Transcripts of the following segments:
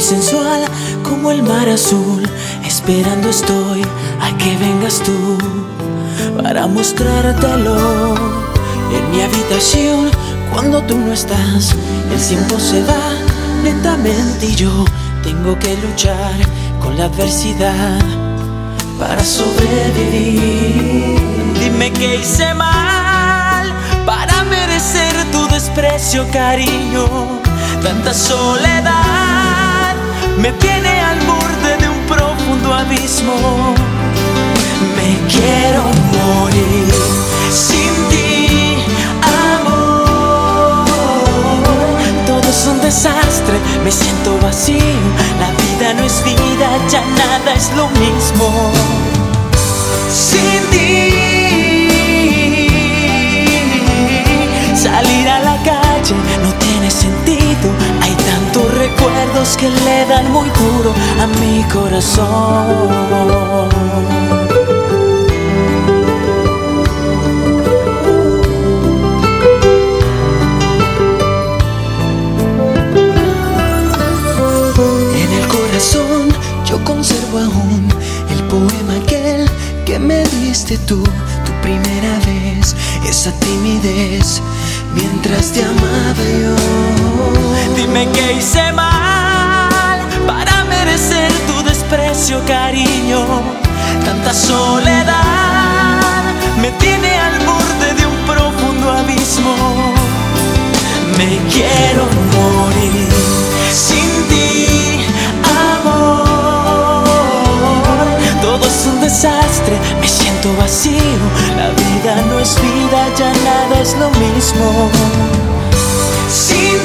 sensual como el mar azul. Esperando estoy a que vengas tú para mostrártelo. En mi habitación, cuando tú no estás, el tiempo se va lentamente y yo tengo que luchar con la adversidad para sobrevivir. Dime que hice mal para merecer tu desprecio, cariño. Tanta soledad me tiene al borde de un profundo abismo. Me quiero morir sin ti, amor. Todo es un desastre, me siento vacío. La vida no es vida, ya nada es lo mismo. Sin ti, que le dan muy duro a mi corazón. En el corazón yo conservo aún el poema aquel que me diste tú, tu primera vez, esa timidez mientras te amaba yo. Dime que hice mal desprecio, cariño. Tanta soledad me tiene al borde de un profundo abismo. Me quiero morir sin ti, amor. Todo es un desastre, me siento vacío. La vida no es vida, ya nada es lo mismo. Sin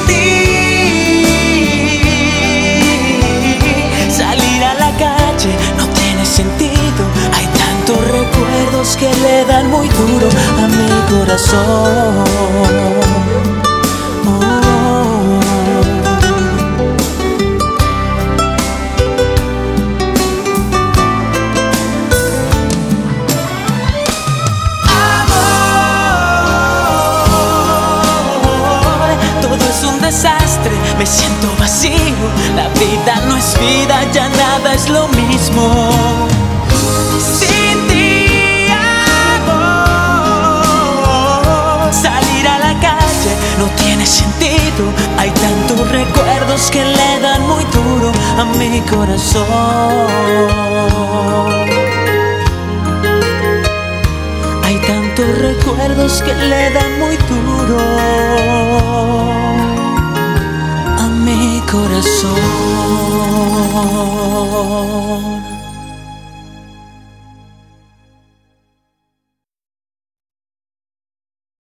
recuerdos que le dan muy duro a mi corazón. Amor, todo es un desastre, me siento vacío. La vida no es vida, ya nada es lo mismo. Que le dan muy duro a mi corazón. Hay tantos recuerdos que le dan muy duro a mi corazón.